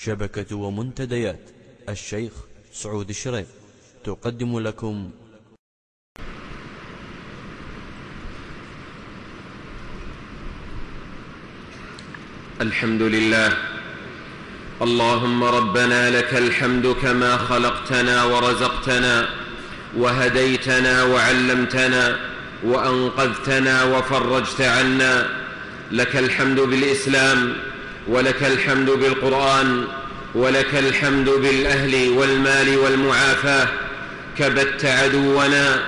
شبكة ومنتديات. الشيخ سعود الشريف تقدم لكم. الحمد لله. اللهم ربنا لك الحمد كما خلقتنا ورزقتنا وهديتنا وعلمتنا وأنقذتنا وفرجت عنا. لك الحمد بالإسلام ولك الحمد بالقرآن ولك الحمد بالأهل والمال والمعافاة كبت عدونا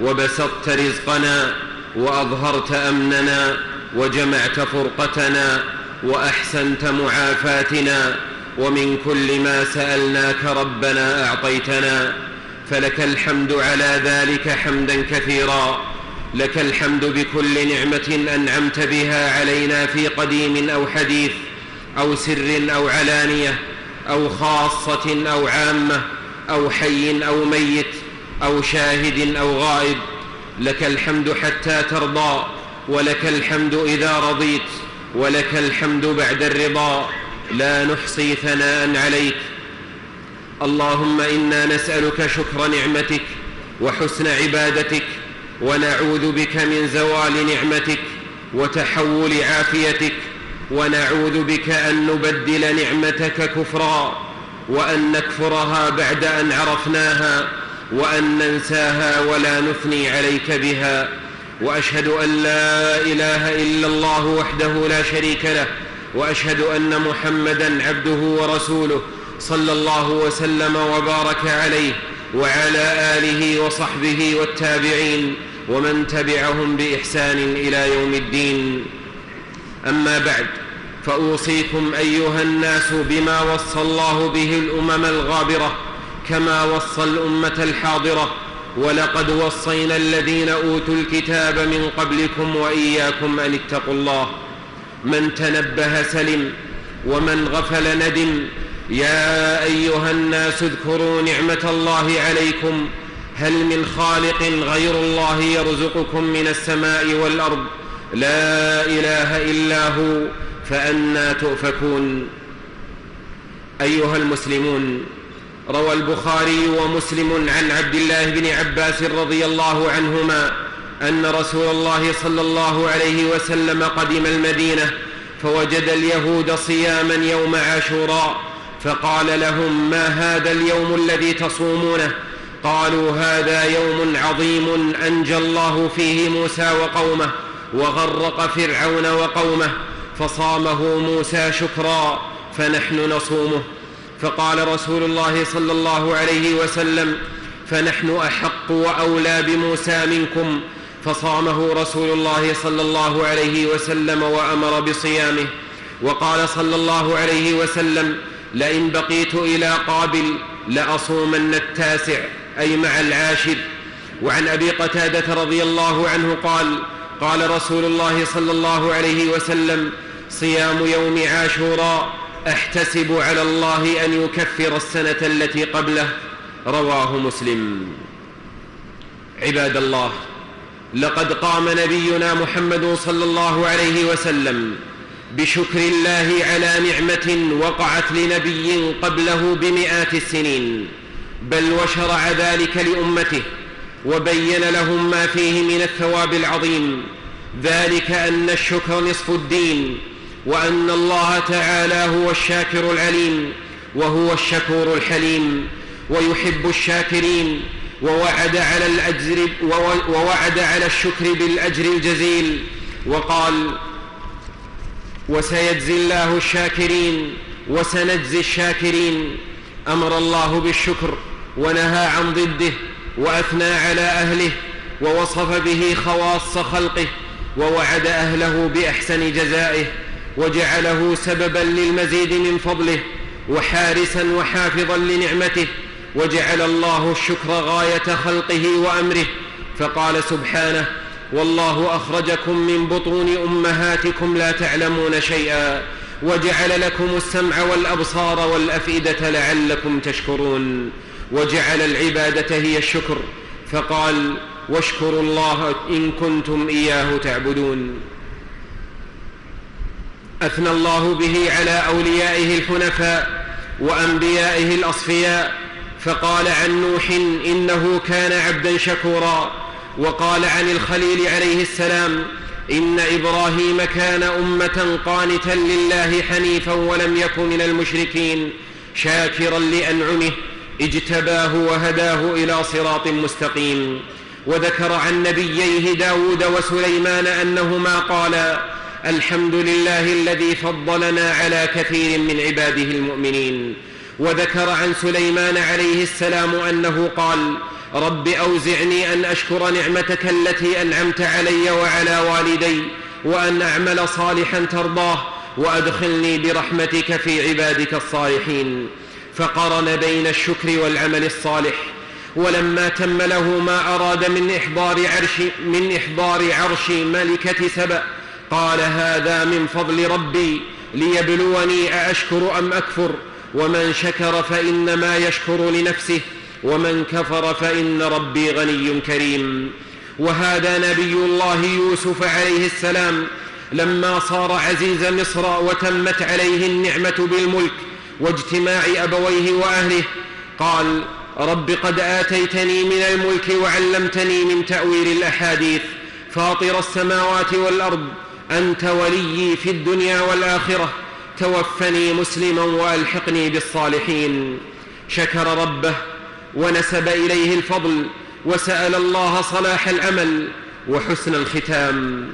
وبسطت رزقنا وأظهرت أمننا وجمعت فرقتنا وأحسنت معافاتنا ومن كل ما سألناك ربنا أعطيتنا. فلك الحمد على ذلك حمدا كثيرا لك الحمد بكل نعمة أنعمت بها علينا في قديم أو حديث. أو سر أو علانية أو خاصة أو عامة أو حي أو ميت أو شاهد أو غائب لك الحمد حتى ترضى ولك الحمد إذا رضيت ولك الحمد بعد الرضا لا نحصي ثناء عليك اللهم إنا نسألك شكر نعمتك وحسن عبادتك ونعوذ بك من زوال نعمتك وتحول عافيتك ونعوذ بك أن نبدل نعمتك كفرا وأن نكفرها بعد أن عرفناها وأن ننساها ولا نثني عليك بها وأشهد أن لا إله إلا الله وحده لا شريك له وأشهد أن محمدا عبده ورسوله صلى الله وسلم وبارك عليه وعلى آله وصحبه والتابعين ومن تبعهم بإحسان إلى يوم الدين أما بعد فأوصيكم أيها الناس بما وصى الله به الأمم الغابرة كما وصى الأمة الحاضرة ولقد وصينا الذين أوتوا الكتاب من قبلكم وإياكم أن اتقوا الله. من تنبه سلم ومن غفل ندم يا أيها الناس اذكروا نعمة الله عليكم. هل من خالق غير الله يرزقكم من السماء والأرض؟ لا إله إلا هو فانى تؤفكون. أيها المسلمون روى البخاري ومسلم عن عبد الله بن عباس رضي الله عنهما أن رسول الله صلى الله عليه وسلم قدم المدينة فوجد اليهود صياما يوم عاشوراء فقال لهم ما هذا اليوم الذي تصومونه؟ قالوا هذا يوم عظيم أنجى الله فيه موسى وقومه. وغرق فرعون وقومه فصامه موسى شكرا فنحن نصومه. فقال رسول الله صلى الله عليه وسلم فنحن أحق وأولى بموسى منكم. فصامه رسول الله صلى الله عليه وسلم وأمر بصيامه. وقال صلى الله عليه وسلم لئن بقيت إلى قابل لأصومن التاسع أي مع العاشر. وعن أبي قتادة رضي الله عنه قال قال رسول الله صلى الله عليه وسلم صيام يوم عاشوراء أحتسب على الله أن يكفر السنة التي قبله. رواه مسلم. عباد الله لقد قام نبينا محمد صلى الله عليه وسلم بشكر الله على نعمة وقعت لنبي قبله بمئات السنين بل وشرع ذلك لأمته وبين لهم ما فيه من الثواب العظيم ذلك أن الشكر نصف الدين وأن الله تعالى هو الشاكر العليم وهو الشكور الحليم ويحب الشاكرين ووعد على الأجر ووعد على الشكر بالأجر الجزيل وقال وسيجزي الله الشاكرين وسنجزي الشاكرين أمر الله بالشكر ونهى عن ضده وأثنى على أهله ووصف به خواص خلقه ووعد أهله بأحسن جزائه وجعله سببا للمزيد من فضله وحارسا وحافظا لنعمته وجعل الله الشكر غاية خلقه وأمره فقال سبحانه والله أخرجكم من بطون أمهاتكم لا تعلمون شيئا وجعل لكم السمع والأبصار والأفئدة لعلكم تشكرون وجعل العبادة هي الشكر فقال واشكروا الله إن كنتم إياه تعبدون. أثنى الله به على أوليائه الحنفاء وأنبيائه الأصفياء فقال عن نوح إنه كان عبدا شكورا. وقال عن الخليل عليه السلام إن إبراهيم كان أمة قانتا لله حنيفا ولم يك من المشركين شاكرا لأنعمه اجتباه وهداه إلى صراط مستقيم وذكر عن نبييه داود وسليمان أنهما قالا الحمد لله الذي فضلنا على كثير من عباده المؤمنين. وذكر عن سليمان عليه السلام أنه قال رب أوزعني أن أشكر نعمتك التي أنعمت علي وعلى والدي وأن أعمل صالحا ترضاه وأدخلني برحمتك في عبادك الصالحين. فقرن بين الشكر والعمل الصالح ولما تم له ما أراد من إحضار عرش من إحضار عرش ملكة سبأ قال هذا من فضل ربي ليبلوني أأشكر أم أكفر؟ ومن شكر فإنما يشكر لنفسه ومن كفر فإن ربي غني كريم. وهذا نبي الله يوسف عليه السلام لما صار عزيز مصر وتمت عليه النعمة بالملك واجتماع أبويه وأهله. قال رب قد آتيتني من الملك وعلمتني من تأويل الأحاديث. فاطر السماوات والأرض أنت وليي في الدنيا والآخرة. توفني مسلما وألحقني بالصالحين. شكر ربه ونسب إليه الفضل وسأل الله صلاح الأمل وحسن الختام.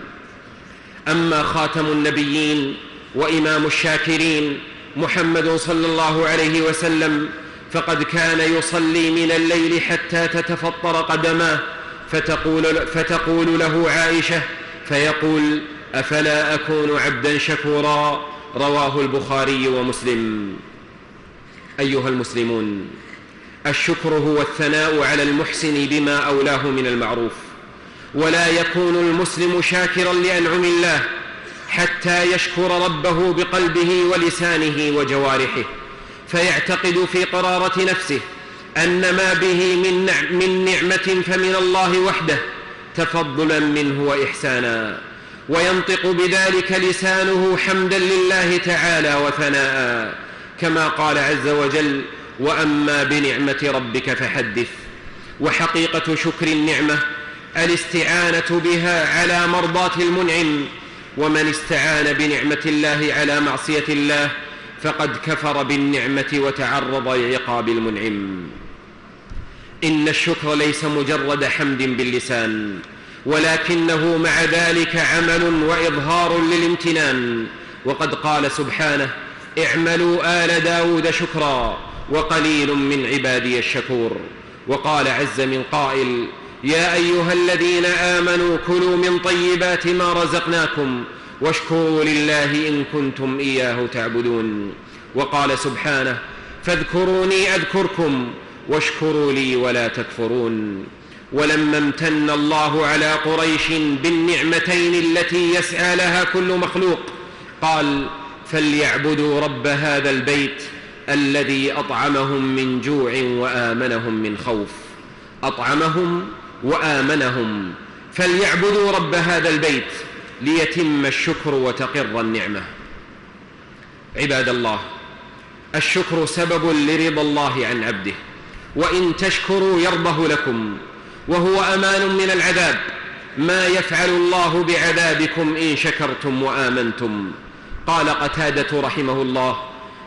أما خاتم النبيين وإمام الشاكرين محمد صلى الله عليه وسلم فقد كان يصلي من الليل حتى تتفطر قدماه فتقول, فتقول له عائشة فيقول أفلا أكون عبدا شكورا؟ رواه البخاري ومسلم. أيها المسلمون الشكر هو الثناء على المحسن بما أولاه من المعروف ولا يكون المسلم شاكرا لأنعم الله حتى يشكر ربه بقلبه ولسانه وجوارحه. فيعتقد في قرارة نفسه أن ما به من, نعم نعمة فمن الله وحده تفضلا منه واحسانا. وينطق بذلك لسانه حمدا لله تعالى وثناء. كما قال عز وجل وأما بنعمة ربك فحدث. وحقيقة شكر النعمة الاستعانة بها على مرضاة المنعم ومن استعان بنعمة الله على معصية الله فقد كفر بالنعمة وتعرض لعقاب المنعم. إن الشكر ليس مجرد حمد باللسان ولكنه مع ذلك عمل وإظهار للامتنان. وقد قال سبحانه اعملوا آل داود شكرا وقليل من عبادي الشكور وقال عز من قائل يا أيها الذين آمنوا كلوا من طيبات ما رزقناكم واشكروا لله إن كنتم إياه تعبدون. وقال سبحانه فاذكروني أذكركم واشكروا لي ولا تكفرون. ولما امتن الله على قريش بالنعمتين التي يسعى لها كل مخلوق قال فليعبدوا رب هذا البيت الذي أطعمهم من جوع وآمنهم من خوف. أطعمهم وآمنهم فليعبدوا رب هذا البيت ليتم الشكر وتقر النعمة. عباد الله الشكر سبب لرضا الله عن عبده وإن تشكروا يرضه لكم وهو أمان من العذاب. ما يفعل الله بعذابكم إن شكرتم وآمنتم. قال قتادة رحمه الله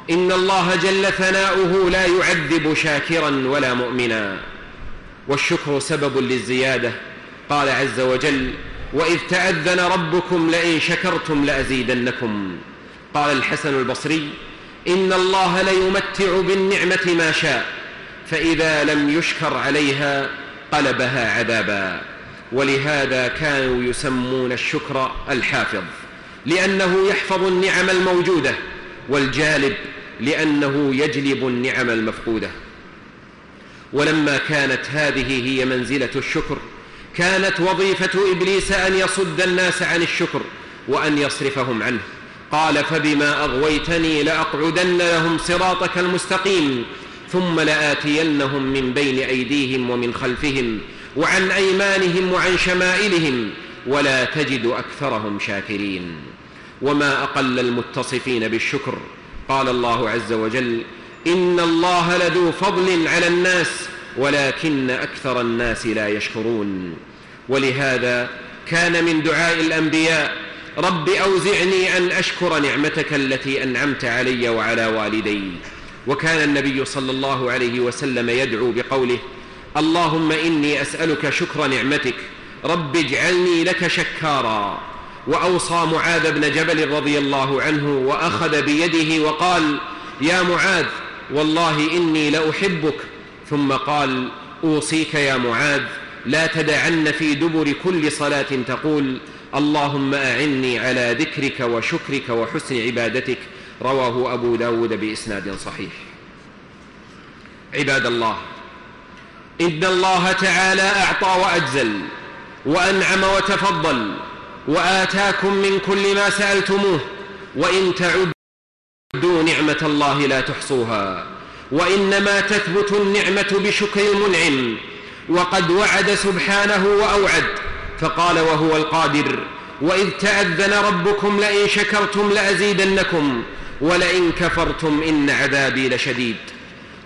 إن الله جل ثناؤه لا يعذب شاكرا ولا مؤمنا. والشكر سبب للزيادة. قال عز وجل وإذ تأذن ربكم لئن شكرتم لأزيدنكم. قال الحسن البصري إن الله ليمتع بالنعمة ما شاء فإذا لم يشكر عليها قلبها عذابا. ولهذا كانوا يسمون الشكر الحافظ لأنه يحفظ النعم الموجودة والجالب لأنه يجلب النعم المفقودة. ولما كانت هذه هي منزلة الشكر كانت وظيفة إبليس أن يصد الناس عن الشكر وأن يصرفهم عنه. قال فبما أغويتني لأقعدن لهم صراطك المستقيم ثم لآتينهم من بين أيديهم ومن خلفهم وعن أيمانهم وعن شمائلهم ولا تجد أكثرهم شاكرين. وما أقل المتصفين بالشكر قال الله عز وجل إن الله لذو فضل على الناس ولكن أكثر الناس لا يشكرون. ولهذا كان من دعاء الأنبياء رب أوزعني أن أشكر نعمتك التي أنعمت علي وعلى والدي. وكان النبي صلى الله عليه وسلم يدعو بقوله اللهم إني أسألك شكر نعمتك رب اجعلني لك شكارا. وأوصى معاذ بن جبل رضي الله عنه وأخذ بيده وقال يا معاذ والله إني لأحبك. ثم قال أوصيك يا معاذ لا تدعن في دبر كل صلاة تقول اللهم أعني على ذكرك وشكرك وحسن عبادتك. رواه أبو داود بإسناد صحيح. عباد الله إن الله تعالى أعطى وأجزل وأنعم وتفضل وآتاكم من كل ما سألتموه وإن تعدوا نعمة الله لا تحصوها وإنما تثبت النعمة بشكر المنعم وقد وعد سبحانه وأوعد فقال وهو القادر وإذ تأذن ربكم لئن شكرتم لأزيدنكم ولئن كفرتم إن عذابي لشديد.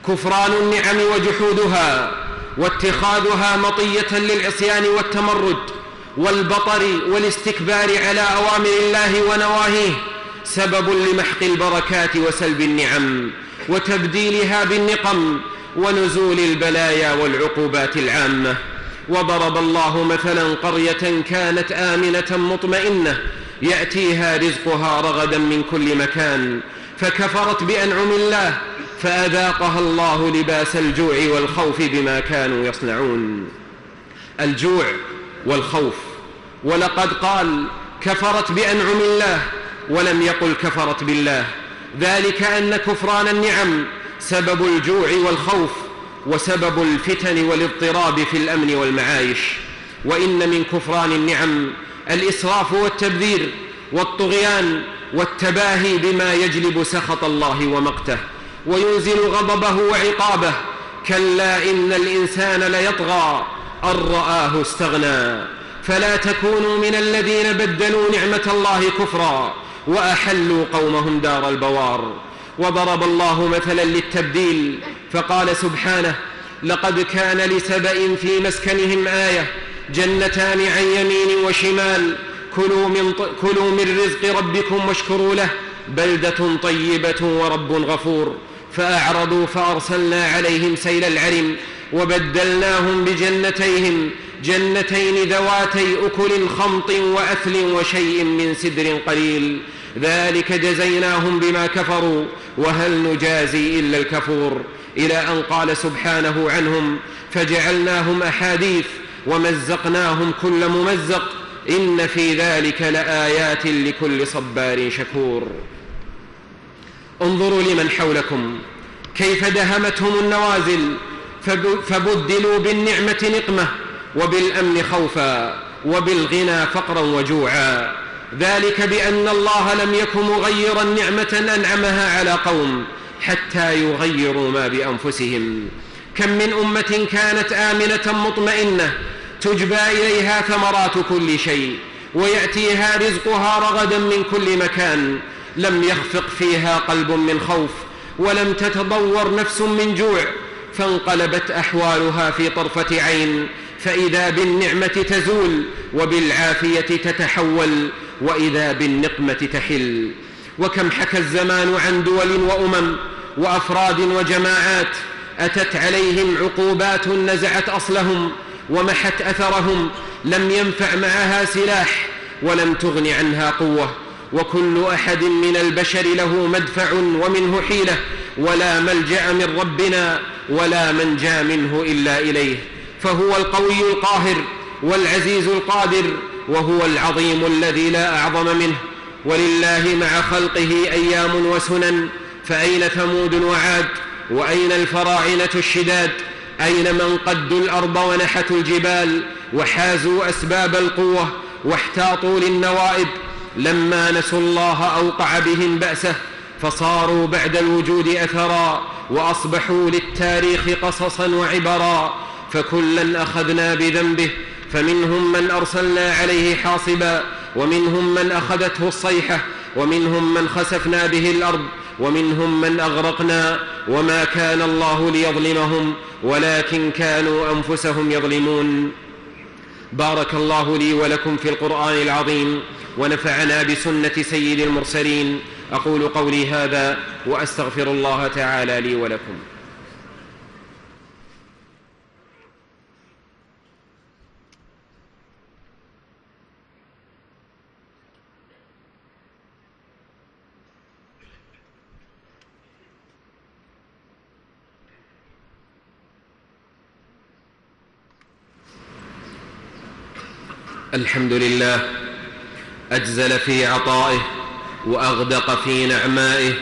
كفران النعم وجحودها واتخاذها مطية للعصيان والتمرد والبطر والاستكبار على أوامر الله ونواهيه سبب لمحق البركات وسلب النعم وتبديلها بالنقم ونزول البلايا والعقوبات العامة. وضرب الله مثلا قرية كانت آمنة مطمئنة يأتيها رزقها رغدا من كل مكان فكفرت بأنعم الله فأذاقها الله لباس الجوع والخوف بما كانوا يصنعون. الجوع والخوف ولقد قال كفرت بأنعم الله ولم يقل كفرت بالله. ذلك أن كفران النعم سبب الجوع والخوف وسبب الفتن والاضطراب في الأمن والمعايش. وإن من كفران النعم الإسراف والتبذير والطغيان والتباهي بما يجلب سخط الله ومقته. وينزل غضبه وعقابه كلا إن الإنسان ليطغى أن رآه استغنى. فلا تكونوا من الذين بدلوا نعمة الله كفرا. وأحلوا قومهم دار البوار وضرب الله مثلا للتبديل فقال سبحانه لقد كان لسبإ في مسكنهم آية جنتان عن يمين وشمال كلوا من, كلوا من رزق ربكم واشكروا له بلدة طيبة ورب غفور فأعرضوا فأرسلنا عليهم سيل العرم وبدلناهم بجنتيهم جنتين ذواتي أكل خمط وأثل وشيء من سدر قليل. ذلك جزيناهم بما كفروا وهل نجازي إلا الكفور. إلى أن قال سبحانه عنهم فجعلناهم أحاديث ومزقناهم كل ممزق. إن في ذلك لآيات لكل صبار شكور. انظروا لمن حولكم. كيف دهمتهم النوازل فبدلوا بالنعمة نقمة. وبالأمن خوفا وبالغنى فقرا وجوعا. ذلك بأن الله لم يكن مغيرا نعمة أنعمها على قوم حتى يغيروا ما بأنفسهم. كم من أمة كانت آمنة مطمئنة تجبى إليها ثمرات كل شيء ويأتيها رزقها رغدا من كل مكان. لم يخفق فيها قلب من خوف ولم تتضور نفس من جوع فانقلبت أحوالها في طرفة عين فإذا بالنعمة تزول وبالعافية تتحول وإذا بالنقمة تحل. وكم حكى الزمان عن دول وأمم وأفراد وجماعات أتت عليهم عقوبات نزعت أصلهم ومحت أثرهم لم ينفع معها سلاح ولم تغن عنها قوة. وكل أحد من البشر له مدفع ومنه حيلة ولا ملجأ من ربنا ولا منجى منه إلا إليه. فهو القوي القاهر والعزيز القادر وهو العظيم الذي لا أعظم منه. ولله مع خلقه أيام وسنن فأين ثمود وعاد؟ وأين الفراعنة الشداد؟ أين من قدوا الأرض ونحتوا الجبال؟ وحازوا أسباب القوة واحتاطوا للنوائب. لما نسوا الله أوقع بهم بأسه فصاروا بعد الوجود أثرا وأصبحوا للتاريخ قصصا وعبرا. فكلا أخذنا بذنبه فمنهم من أرسلنا عليه حاصبا ومنهم من أخذته الصيحة ومنهم من خسفنا به الأرض ومنهم من أغرقنا وما كان الله ليظلمهم ولكن كانوا أنفسهم يظلمون. بارك الله لي ولكم في القرآن العظيم ونفعنا بسنة سيد المرسلين. أقول قولي هذا وأستغفر الله تعالى لي ولكم. الحمد لله أجزل في عطائه وأغدق في نعمائه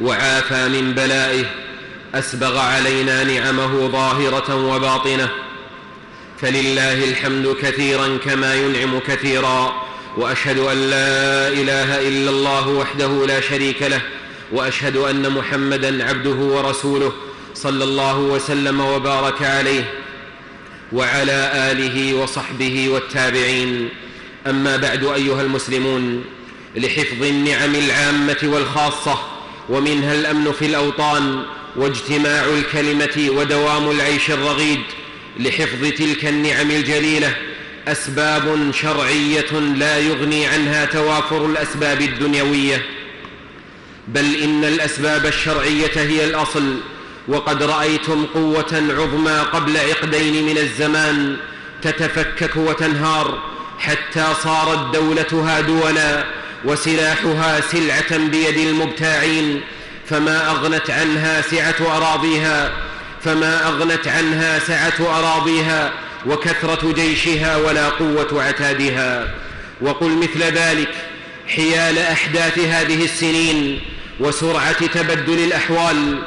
وعافى من بلائه أسبغ علينا نعمه ظاهرة وباطنة. فلله الحمد كثيرا كما ينعم كثيرا وأشهد أن لا إله إلا الله وحده لا شريك له وأشهد أن محمدا عبده ورسوله صلى الله وسلم وبارك عليه. وعلى آله وصحبه والتابعين. أما بعد أيها المسلمون لحفظ النعم العامة والخاصة ومنها الأمن في الأوطان واجتماع الكلمة ودوام العيش الرغيد لحفظ تلك النعم الجليلة أسباب شرعية لا يغني عنها توافر الأسباب الدنيوية. بل إن الأسباب الشرعية هي الأصل وقد رأيتم قوة عظمى قبل عقدين من الزمان تتفكك وتنهار حتى صارت دولتها دولا وسلاحها سلعة بيد المبتاعين فما أغنت عنها سعة أراضيها فما أغنت عنها سعة أراضيها وكثرة جيشها ولا قوة عتادها. وقل مثل ذلك حيال أحداث هذه السنين وسرعة تبدل الأحوال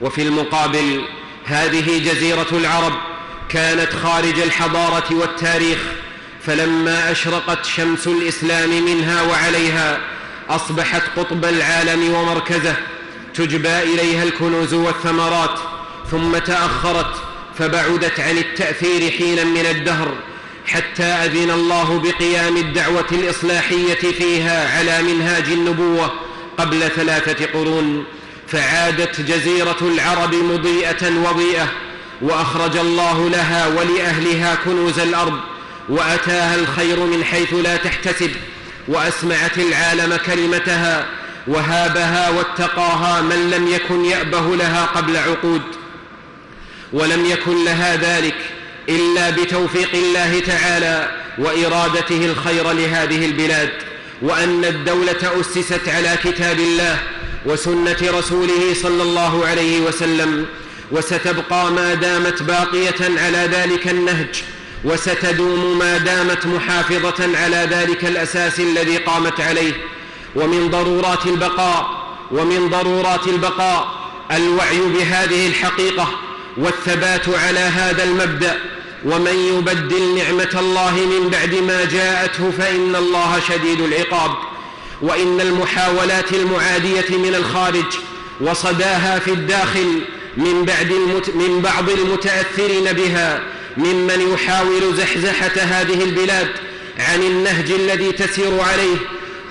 وفي المقابل هذه جزيرة العرب كانت خارج الحضارة والتاريخ فلما أشرقت شمس الإسلام منها وعليها أصبحت قطب العالم ومركزه تجبى إليها الكنوز والثمرات ثم تأخرت فبعدت عن التأثير حينا من الدهر حتى أذن الله بقيام الدعوة الإصلاحية فيها على منهاج النبوة قبل ثلاثة قرون. فعادت جزيرة العرب مضيئة وضيئة وأخرج الله لها ولأهلها كنوز الأرض وأتاها الخير من حيث لا تحتسب وأسمعت العالم كلمتها وهابها واتقاها من لم يكن يأبه لها قبل عقود. ولم يكن لها ذلك إلا بتوفيق الله تعالى وإرادته الخير لهذه البلاد وأن الدولة أسست على كتاب الله وسنة رسوله صلى الله عليه وسلم وستبقى ما دامت باقية على ذلك النهج وستدوم ما دامت محافظة على ذلك الأساس الذي قامت عليه. ومن ضرورات البقاء ومن ضرورات البقاء الوعي بهذه الحقيقة والثبات على هذا المبدأ. ومن يبدل نعمة الله من بعد ما جاءته فإن الله شديد العقاب. وإن المحاولات المعادية من الخارج وصداها في الداخل من, بعد المت من بعض المتأثرين بها ممن يحاول زحزحة هذه البلاد عن النهج الذي تسير عليه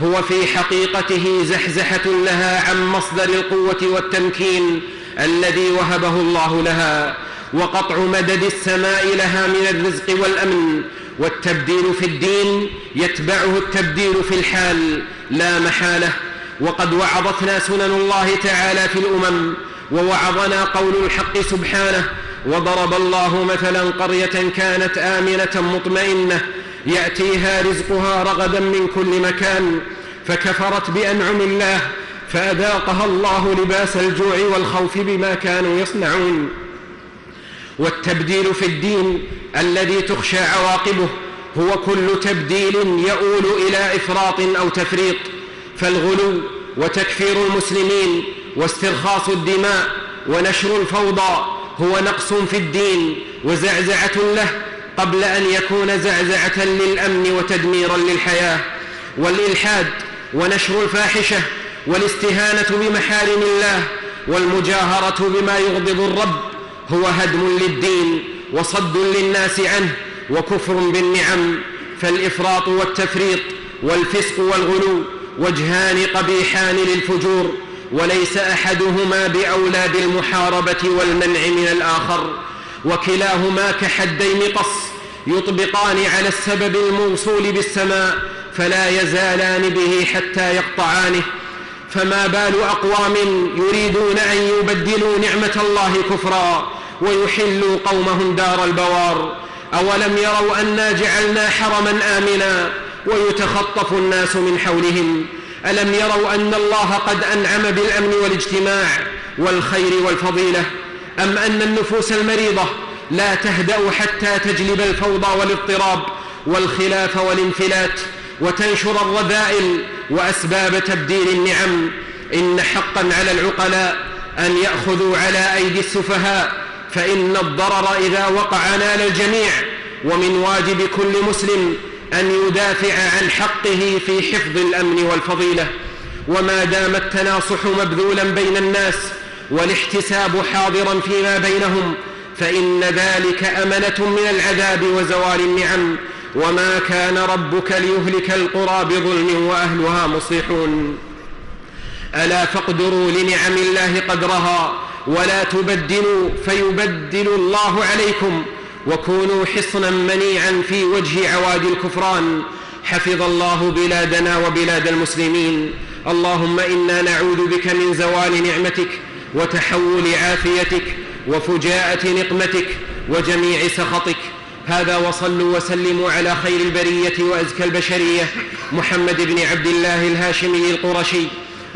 هو في حقيقته زحزحة لها عن مصدر القوة والتمكين الذي وهبه الله لها وقطع مدد السماء لها من الرزق والأمن والتبديل في الدين يتبعه التبديل في الحال لا محالة. وقد وعظتنا سنن الله تعالى في الأمم ووعظنا قول الحق سبحانه وضرب الله مثلا قرية كانت آمنة مطمئنة يأتيها رزقها رغدا من كل مكان فكفرت بأنعم الله فأذاقها الله لباس الجوع والخوف بما كانوا يصنعون. والتبديل في الدين الذي تخشى عواقبه هو كل تبديل يؤول إلى إفراط أو تفريط. فالغلو وتكفير المسلمين واسترخاص الدماء ونشر الفوضى هو نقص في الدين وزعزعة له قبل أن يكون زعزعة للأمن وتدميرا للحياة. والإلحاد ونشر الفاحشة والاستهانة بمحارم الله والمجاهرة بما يغضب الرب هو هدم للدين وصد للناس عنه وكفر بالنعم فالإفراط والتفريط والفسق والغلو وجهان قبيحان للفجور وليس أحدهما باولى بالمحاربه والمنع من الآخر وكلاهما كحدي مقص يطبقان على السبب الموصول بالسماء فلا يزالان به حتى يقطعانه. فما بال أقوام يريدون أن يبدلوا نعمة الله كفرا ويحلوا قومهم دار البوار. أولم يروا أنا جعلنا حرما آمنا ويتخطف الناس من حولهم؟ ألم يروا أن الله قد أنعم بالأمن والاجتماع والخير والفضيلة؟ أم أن النفوس المريضة لا تهدأ حتى تجلب الفوضى والاضطراب والخلاف والانفلات وتنشر الرذائل وأسباب تبديل النعم؟ إن حقا على العقلاء أن يأخذوا على أيدي السفهاء فإن الضرر إذا وقع نال الجميع ومن واجب كل مسلم أن يدافع عن حقه في حفظ الأمن والفضيلة. وما دام التناصح مبذولا بين الناس والاحتساب حاضرا فيما بينهم فإن ذلك أمنة من العذاب وزوال النعم. وما كان ربك ليهلك القرى بظلم وأهلها مصلحون. ألا فاقدروا لنعم الله قدرها ولا تبدلوا فيبدل الله عليكم وكونوا حصنا منيعا في وجه عوادي الكفران. حفظ الله بلادنا وبلاد المسلمين. اللهم إنا نعوذ بك من زوال نعمتك وتحول عافيتك وفجاءة نقمتك وجميع سخطك. هذا وصلوا وسلموا على خير البرية وأزكى البشرية. محمد بن عبد الله الهاشمي القرشي.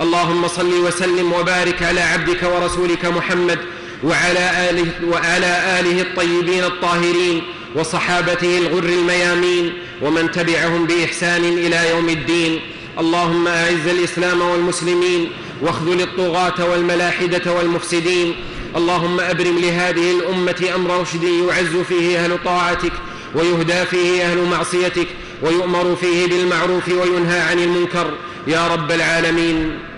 اللهم صل وسلم وبارك على عبدك ورسولك محمد وعلى آله, وعلى آله الطيبين الطاهرين وصحابته الغر الميامين ومن تبعهم بإحسان إلى يوم الدين. اللهم أعز الإسلام والمسلمين واخذل الطغاة والملاحدة والمفسدين. اللهم أبرم لهذه الأمة أمر رشد يعز فيه أهل طاعتك ويهدى فيه أهل معصيتك ويؤمر فيه بالمعروف وينهى عن المنكر. يا رب العالمين.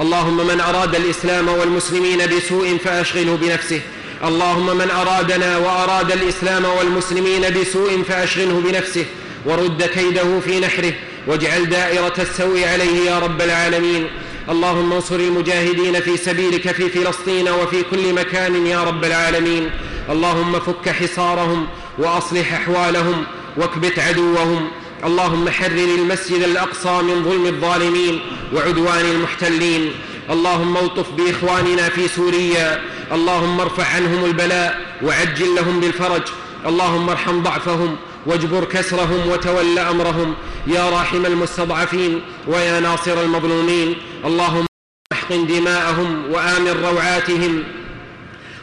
اللهم من أراد الإسلام والمسلمين بسوء فأشغله بنفسه. اللهم من أرادنا وأراد الإسلام والمسلمين بسوء فأشغله بنفسه. ورد كيده في نحره. واجعل دائرة السوء عليه يا رب العالمين. اللهم انصر المجاهدين في سبيلك في فلسطين وفي كل مكان يا رب العالمين. اللهم فك حصارهم وأصلح أحوالهم واكبت عدوهم. اللهم حرر المسجد الأقصى من ظلم الظالمين وعدوان المحتلين. اللهم الطف بإخواننا في سوريا. اللهم ارفع عنهم البلاء وعجل لهم بالفرج. اللهم ارحم ضعفهم واجبر كسرهم وتول أمرهم. يا راحم المستضعفين ويا ناصر المظلومين. اللهم أحقن دماءهم وآمن روعاتهم.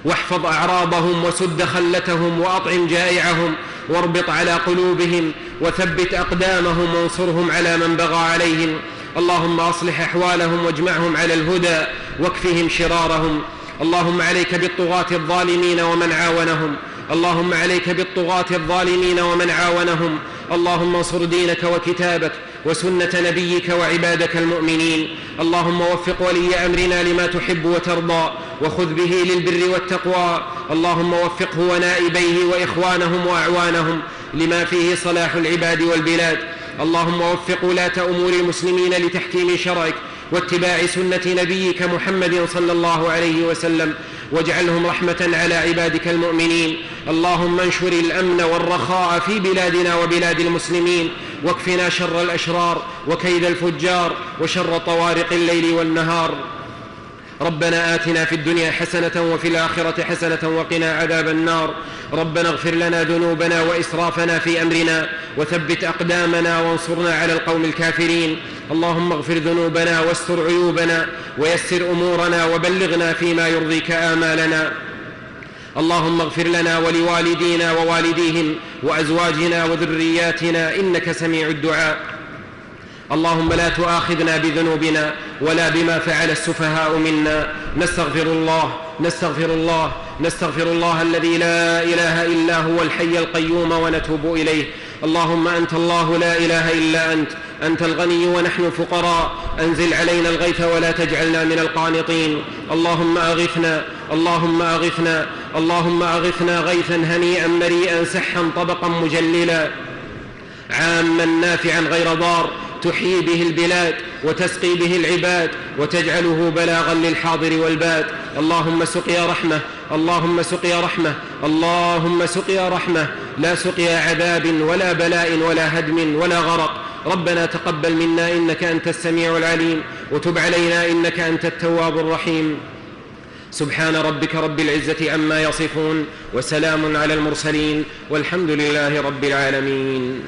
واحفظ أعراضهم وسد خلتهم وأطعم جائعهم. واربط على قلوبهم وثبت أقدامهم وانصرهم على من بغى عليهم. اللهم أصلح أحوالهم واجمعهم على الهدى واكفهم شرارهم. اللهم عليك بالطغاة الظالمين ومن عاونهم. اللهم عليك بالطغاة الظالمين ومن عاونهم. اللهم انصر دينك وكتابك وسنة نبيك وعبادك المؤمنين. اللهم وفق ولي أمرنا لما تحب وترضى وخذ به للبر والتقوى. اللهم وفقه ونائبيه وإخوانهم وأعوانهم. لما فيه صلاح العباد والبلاد. اللهم وفق ولاة أمور المسلمين لتحكيم شرعك واتباع سنة نبيك محمد صلى الله عليه وسلم واجعلهم رحمة على عبادك المؤمنين. اللهم انشر الأمن والرخاء في بلادنا وبلاد المسلمين واكفنا شر الأشرار وكيد الفجار وشر طوارق الليل والنهار. ربنا آتنا في الدنيا حسنة وفي الآخرة حسنة وقنا عذاب النار. ربنا اغفر لنا ذنوبنا وإسرافنا في أمرنا وثبت أقدامنا وانصرنا على القوم الكافرين. اللهم اغفر ذنوبنا واستر عيوبنا ويسر أمورنا وبلغنا فيما يرضيك آمالنا. اللهم اغفر لنا ولوالدينا ووالديهم وأزواجنا وذرياتنا إنك سميع الدعاء. اللهم لا تؤاخذنا بذنوبنا ولا بما فعل السفهاء منا. نستغفر الله نستغفر الله نستغفر الله الذي لا إله إلا هو الحي القيوم ونتوب إليه. اللهم أنت الله لا إله إلا أنت أنت الغني ونحن فقراء أنزل علينا الغيث ولا تجعلنا من القانطين. اللهم أغثنا اللهم أغثنا اللهم أغثنا غيثا هنيئا مريئا سحا طبقا مجللا. عاما نافعا غير ضار. تحيي به البلاد وتسقي به العباد وتجعله بلاغا للحاضر والباد. اللهم سقيا رحمة اللهم سقيا رحمة اللهم سقيا رحمة. لا سقيا عذاب ولا بلاء ولا هدم ولا غرق. ربنا تقبل منا إنك أنت السميع العليم وتب علينا إنك أنت التواب الرحيم. سبحان ربك رب العزة عما يصفون وسلام على المرسلين والحمد لله رب العالمين.